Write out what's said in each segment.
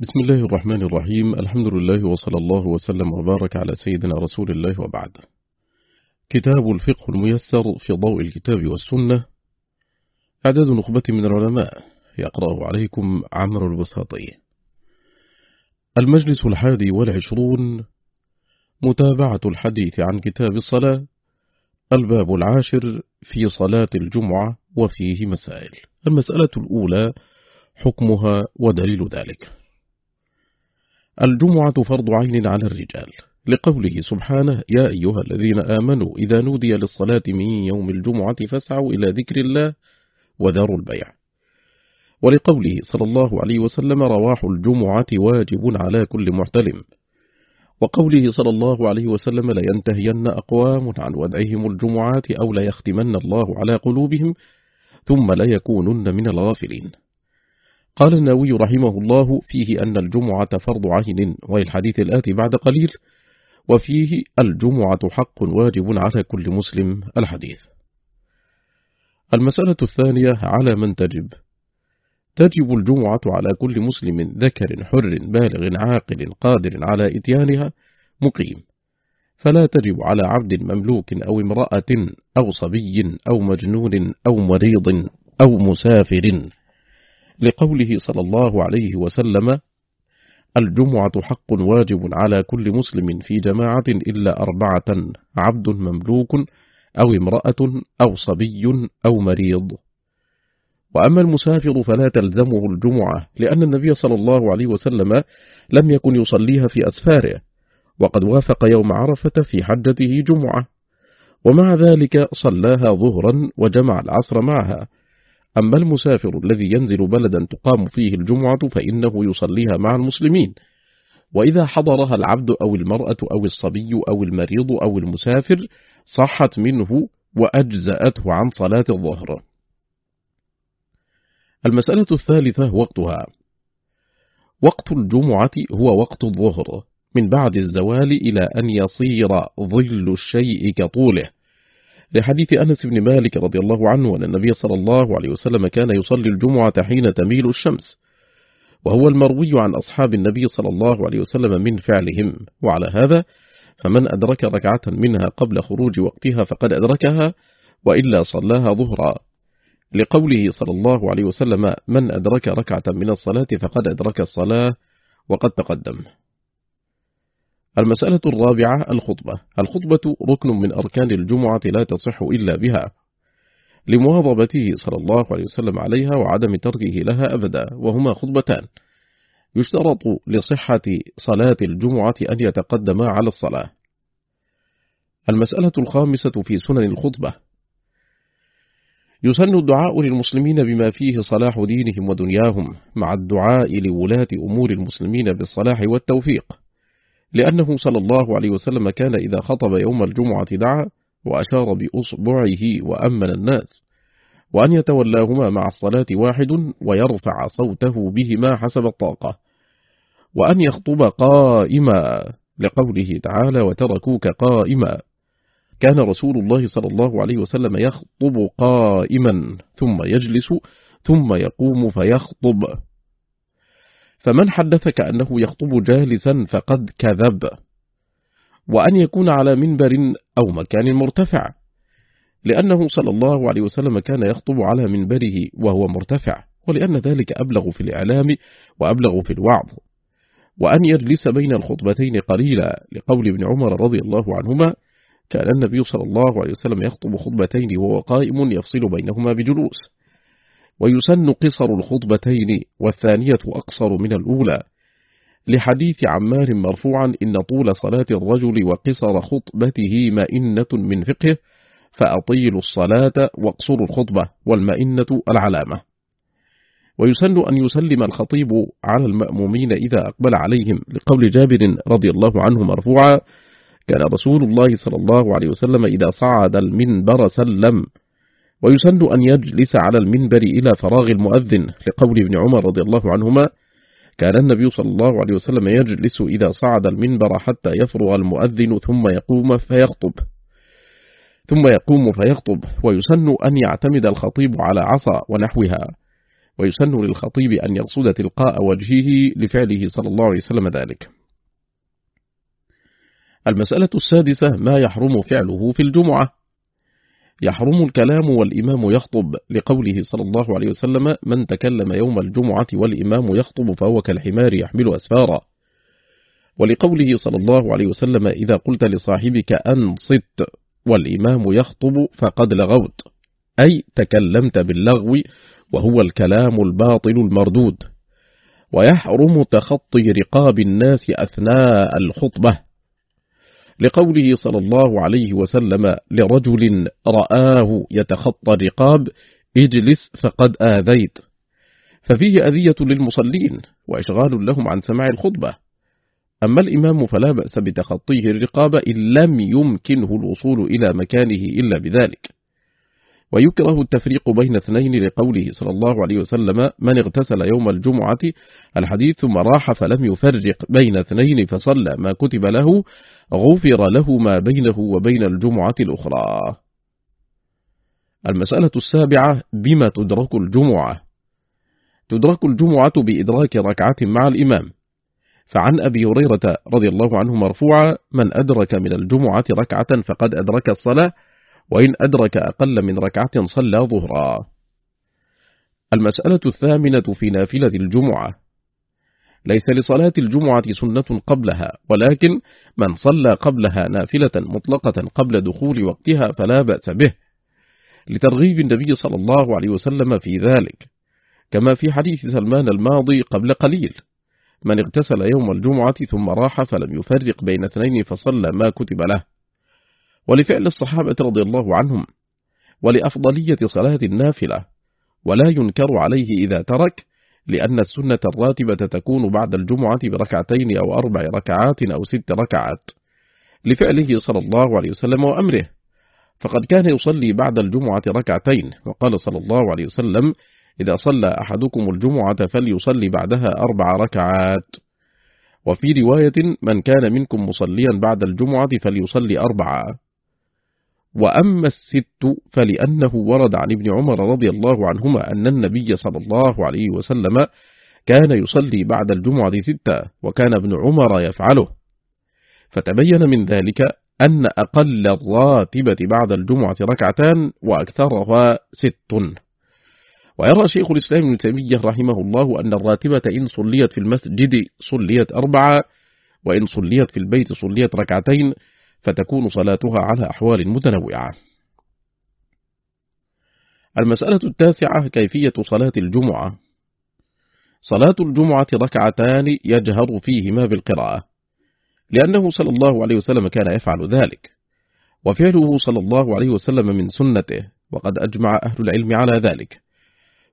بسم الله الرحمن الرحيم. الحمد لله وصلى الله وسلم وبارك على سيدنا رسول الله وبعد. كتاب الفقه الميسر في ضوء الكتاب والسنة. أعداد نخبة من العلماء. يقرأ عليكم عمر البساطي. المجلس الحادي والعشرون. متابعة الحديث عن كتاب الصلاة. الباب العاشر في صلاة الجمعة وفيه مسائل. المسألة الأولى حكمها ودليل ذلك. الجمعة فرض عين على الرجال لقوله سبحانه يا أيها الذين آمنوا إذا نودي للصلاة من يوم الجمعة فاسعوا إلى ذكر الله وذروا البيع. ولقوله صلى الله عليه وسلم رواح الجمعة واجب على كل محتلم. وقوله صلى الله عليه وسلم لينتهين أقوام عن ودعهم الجمعات أو ليختمن الله على قلوبهم ثم ليكونن من الغافلين. قال النووي رحمه الله فيه أن الجمعة فرض عين والحديث الآتي بعد قليل وفيه الجمعة حق واجب على كل مسلم الحديث. المسألة الثانية على من تجب؟ تجب الجمعة على كل مسلم ذكر حر بالغ عاقل قادر على إتيانها مقيم. فلا تجب على عبد مملوك أو امرأة أو صبي أو مجنون أو مريض أو مسافر لقوله صلى الله عليه وسلم الجمعة حق واجب على كل مسلم في جماعة إلا أربعة عبد مملوك أو امرأة أو صبي أو مريض. وأما المسافر فلا تلزمه الجمعة لأن النبي صلى الله عليه وسلم لم يكن يصليها في أسفاره وقد وافق يوم عرفة في حجته جمعة. ومع ذلك صلاها ظهرا وجمع العصر معها. أما المسافر الذي ينزل بلدا تقام فيه الجمعة فإنه يصليها مع المسلمين. وإذا حضرها العبد أو المرأة أو الصبي أو المريض أو المسافر صحت منه وأجزأته عن صلاة الظهر. المسألة الثالثة وقتها. وقت الجمعة هو وقت الظهر من بعد الزوال إلى أن يصير ظل الشيء كطوله. لحديث أنس بن مالك رضي الله عنه أن النبي صلى الله عليه وسلم كان يصلي الجمعة حين تميل الشمس وهو المروي عن أصحاب النبي صلى الله عليه وسلم من فعلهم وعلى هذا فمن أدرك ركعة منها قبل خروج وقتها فقد أدركها وإلا صلاها ظهرا. لقوله صلى الله عليه وسلم من أدرك ركعة من الصلاة فقد أدرك الصلاة وقد تقدم. المسألة الرابعة الخطبة. الخطبة ركن من أركان الجمعة لا تصح إلا بها. لمواظبته صلى الله عليه وسلم عليها وعدم تركه لها أبدا وهما خطبتان. يشترط لصحة صلاة الجمعة أن يتقدم على الصلاة. المسألة الخامسة في سنن الخطبة. يسن الدعاء للمسلمين بما فيه صلاح دينهم ودنياهم مع الدعاء لولاة أمور المسلمين بالصلاح والتوفيق. لأنه صلى الله عليه وسلم كان إذا خطب يوم الجمعة دعا وأشار بأصبعه وأمن الناس وأن يتولاهما مع الصلاة واحد ويرفع صوته بهما حسب الطاقة وأن يخطب قائما لقوله تعالى وتركوك قائما كان رسول الله صلى الله عليه وسلم يخطب قائما ثم يجلس ثم يقوم فيخطب. فمن حدثك أنه يخطب جالسا فقد كذب. وأن يكون على منبر أو مكان مرتفع. لأنه صلى الله عليه وسلم كان يخطب على منبره وهو مرتفع. ولأن ذلك أبلغ في الإعلام وأبلغ في الوعظ. وأن يجلس بين الخطبتين قليلا. لقول ابن عمر رضي الله عنهما كان النبي صلى الله عليه وسلم يخطب خطبتين وهو قائم يفصل بينهما بجلوس. ويسن قصر الخطبتين والثانية أقصر من الأولى. لحديث عمار مرفوعا إن طول صلاة الرجل وقصر خطبته مئنة من فقه فأطيلوا الصلاة واقصروا الخطبة والمئنة العلامة. ويسن أن يسلم الخطيب على المأمومين إذا أقبل عليهم. لقول جابر رضي الله عنه مرفوعا كان رسول الله صلى الله عليه وسلم إذا صعد المنبر سلم. ويسن أن يجلس على المنبر إلى فراغ المؤذن لقول ابن عمر رضي الله عنهما كان النبي صلى الله عليه وسلم يجلس إذا صعد المنبر حتى يفرغ المؤذن ثم يقوم فيخطب. ثم يقوم فيخطب ويسن أن يعتمد الخطيب على عصا ونحوها ويسن للخطيب أن يقصد تلقاء وجهه لفعله صلى الله عليه وسلم ذلك. المسألة السادسة ما يحرم فعله في الجمعة. يحرم الكلام والإمام يخطب لقوله صلى الله عليه وسلم من تكلم يوم الجمعة والإمام يخطب فهو كالحمار يحمل أسفارا ولقوله صلى الله عليه وسلم إذا قلت لصاحبك أنصت والإمام يخطب فقد لغوت أي تكلمت باللغو وهو الكلام الباطل المردود. ويحرم تخطي رقاب الناس أثناء الخطبة. لقوله صلى الله عليه وسلم لرجل رآه يتخطى الرقاب اجلس فقد آذيت. ففيه أذية للمصلين وإشغال لهم عن سماع الخطبة. أما الإمام فلا بأس بتخطيه الرقاب إن لم يمكنه الوصول إلى مكانه إلا بذلك. ويكره التفريق بين اثنين لقوله صلى الله عليه وسلم من اغتسل يوم الجمعة؟ الحديث ثم راح فلم يفرق بين اثنين فصلى ما كتب له غفر له ما بينه وبين الجمعة الأخرى. المسألة السابعة بما تدرك الجمعة؟ تدرك الجمعة بإدراك ركعة مع الإمام. فعن أبي هريرة رضي الله عنه مرفوعا من أدرك من الجمعة ركعة فقد أدرك الصلاة وإن أدرك أقل من ركعة صلى ظهرا. المسألة الثامنة في نافلة الجمعة. ليس لصلاة الجمعة سنة قبلها ولكن من صلى قبلها نافلة مطلقة قبل دخول وقتها فلا بأس به. لترغيب النبي صلى الله عليه وسلم في ذلك. كما في حديث سلمان الماضي قبل قليل. من اغتسل يوم الجمعة ثم راح فلم يفرق بين اثنين فصلى ما كتب له. ولفعل الصحابة رضي الله عنهم ولأفضلية صلاة النافلة ولا ينكر عليه إذا ترك لأن السنة الراتبة تكون بعد الجمعة بركعتين أو أربع ركعات أو ست ركعات لفعله صلى الله عليه وسلم وأمره. فقد كان يصلي بعد الجمعة ركعتين وقال صلى الله عليه وسلم إذا صلى أحدكم الجمعة فليصلي بعدها أربع ركعات. وفي رواية من كان منكم مصليا بعد الجمعة فليصلي أربعة. وأما الست فلأنه ورد عن ابن عمر رضي الله عنهما أن النبي صلى الله عليه وسلم كان يصلي بعد الجمعة ستة وكان ابن عمر يفعله. فتبين من ذلك أن أقل الراتبة بعد الجمعة ركعتان وأكثرها ست. ويرى شيخ الإسلام ابن تيمية رحمه الله أن الراتبة إن صليت في المسجد صليت أربعة وإن صليت في البيت صليت ركعتين فتكون صلاتها على أحوال متنوعة. المسألة التاسعة كيفية صلاة الجمعة؟ صلاة الجمعة ركعتان يجهر فيهما بالقراءة لأنه صلى الله عليه وسلم كان يفعل ذلك وفعله صلى الله عليه وسلم من سنته وقد أجمع أهل العلم على ذلك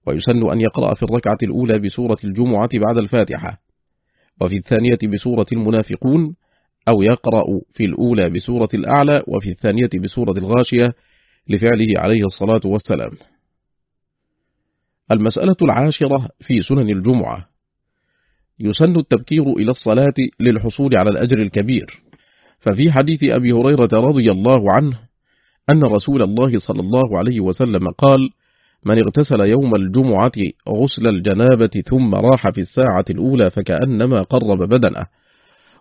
ويسن أن يقرأ في الركعة الأولى بسورة الجمعة بعد الفاتحة وفي الثانية بسورة المنافقون أو يقرأ في الأولى بسورة الأعلى وفي الثانية بسورة الغاشية لفعله عليه الصلاة والسلام. المسألة العاشرة في سنن الجمعة. يسن التبكير إلى الصلاة للحصول على الأجر الكبير. ففي حديث أبي هريرة رضي الله عنه أن رسول الله صلى الله عليه وسلم قال من اغتسل يوم الجمعة غسل الجنابة ثم راح في الساعة الأولى فكأنما قرب بدنه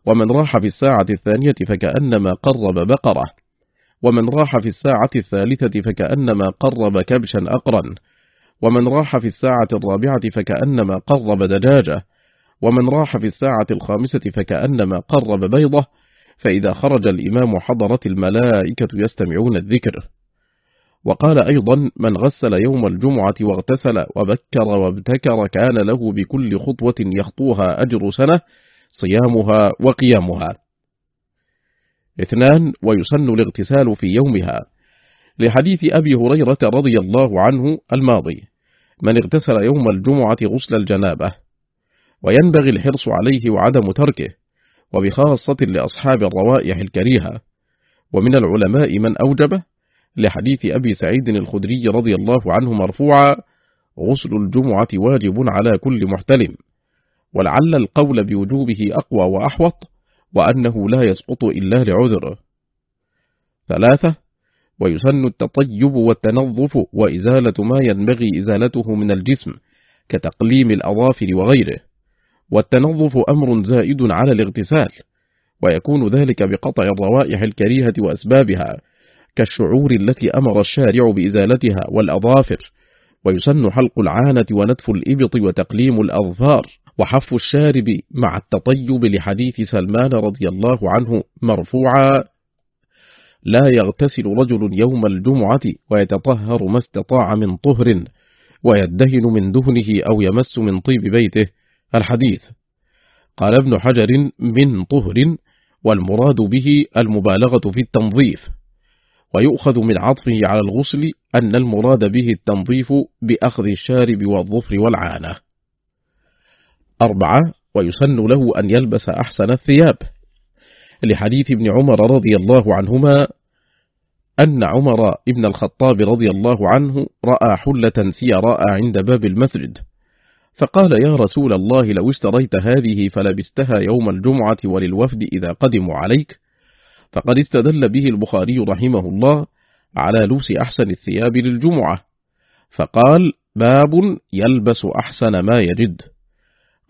ومن راح في الساعة الثانية فكأنما قرب بقرة. ومن راح في الساعة الثالثة فكأنما قرب كبشا أقرا ومن راح في الساعة الرابعة فكأنما قرب دجاجة. ومن راح في الساعة الخامسة فكأنما قرب بيضة. فإذا خرج الإمام حضرت الملائكة يستمعون الذكر. وقال أيضا من غسل يوم الجمعة واغتسل وبكر وابتكر كان له بكل خطوة يخطوها أجر سنة صيامها وقيامها. اثنان ويسن الاغتسال في يومها. لحديث أبي هريرة رضي الله عنه الماضي من اغتسل يوم الجمعة غسل الجنابة وينبغي الحرص عليه وعدم تركه وبخاصة لأصحاب الروائح الكريهة ومن العلماء من أوجبه لحديث أبي سعيد الخدري رضي الله عنه مرفوعا غسل الجمعة واجب على كل محتلم. ولعل القول بوجوبه أقوى وأحوط وأنه لا يسقط إلا لعذر ثلاثة ويسن التطيب والتنظف وإزالة ما ينبغي إزالته من الجسم كتقليم الأظافر وغيره. والتنظف أمر زائد على الاغتسال ويكون ذلك بقطع الروائح الكريهة وأسبابها كالشعور التي أمر الشارع بإزالتها والأظافر. ويسن حلق العانة ونتف الإبط وتقليم الأظفار وحف الشارب مع التطيب لحديث سلمان رضي الله عنه مرفوعا. لا يغتسل رجل يوم الجمعة ويتطهر ما استطاع من طهر ويدهن من دهنه أو يمس من طيب بيته. الحديث قال ابن حجر من طهر والمراد به المبالغة في التنظيف. ويؤخذ من عطفه على الغسل أن المراد به التنظيف بأخذ الشارب والظفر والعانة. أربعة ويسن له أن يلبس أحسن الثياب. لحديث ابن عمر رضي الله عنهما أن عمر ابن الخطاب رضي الله عنه رأى حلة سيراء عند باب المسجد فقال يا رسول الله لو اشتريت هذه فلبستها يوم الجمعة وللوفد إذا قدموا عليك. فقد استدل به البخاري رحمه الله على لبس أحسن الثياب للجمعة فقال باب يلبس أحسن ما يجد.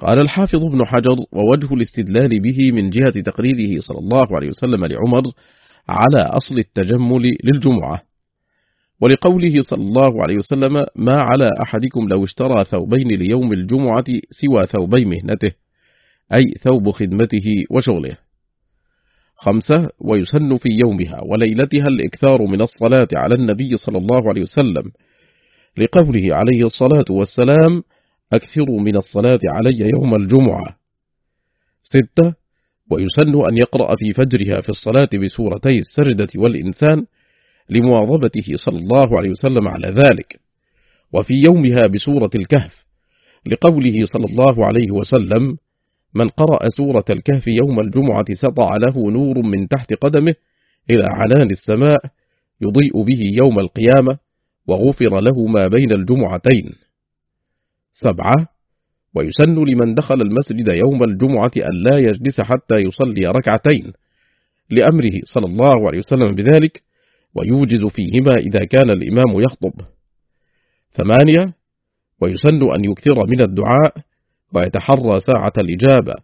قال الحافظ ابن حجر ووجه الاستدلال به من جهة تقريره صلى الله عليه وسلم لعمر على أصل التجمل للجمعة. ولقوله صلى الله عليه وسلم ما على أحدكم لو اشترى ثوبين ليوم الجمعة سوى ثوبي مهنته أي ثوب خدمته وشغله. خمسة ويسن في يومها وليلتها الإكثار من الصلاة على النبي صلى الله عليه وسلم لقوله عليه الصلاة والسلام أكثروا من الصلاة علي يوم الجمعة. ستة ويسن أن يقرأ في فجرها في الصلاة بسورتي السجدة والإنسان لمواظبته صلى الله عليه وسلم على ذلك. وفي يومها بسورة الكهف لقوله صلى الله عليه وسلم من قرأ سورة الكهف يوم الجمعة سطع له نور من تحت قدمه إلى عنان السماء يضيء به يوم القيامة وغفر له ما بين الجمعتين. سبعة ويسن لمن دخل المسجد يوم الجمعة أن لا يجلس حتى يصلي ركعتين لأمره صلى الله عليه وسلم بذلك ويوجز فيهما إذا كان الإمام يخطب. ثمانية ويسن أن يكثر من الدعاء ويتحرى ساعة الإجابة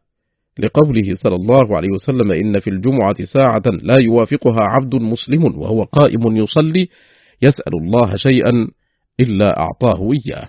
لقوله صلى الله عليه وسلم إن في الجمعة ساعة لا يوافقها عبد مسلم وهو قائم يصلي يسأل الله شيئا إلا أعطاه إياه.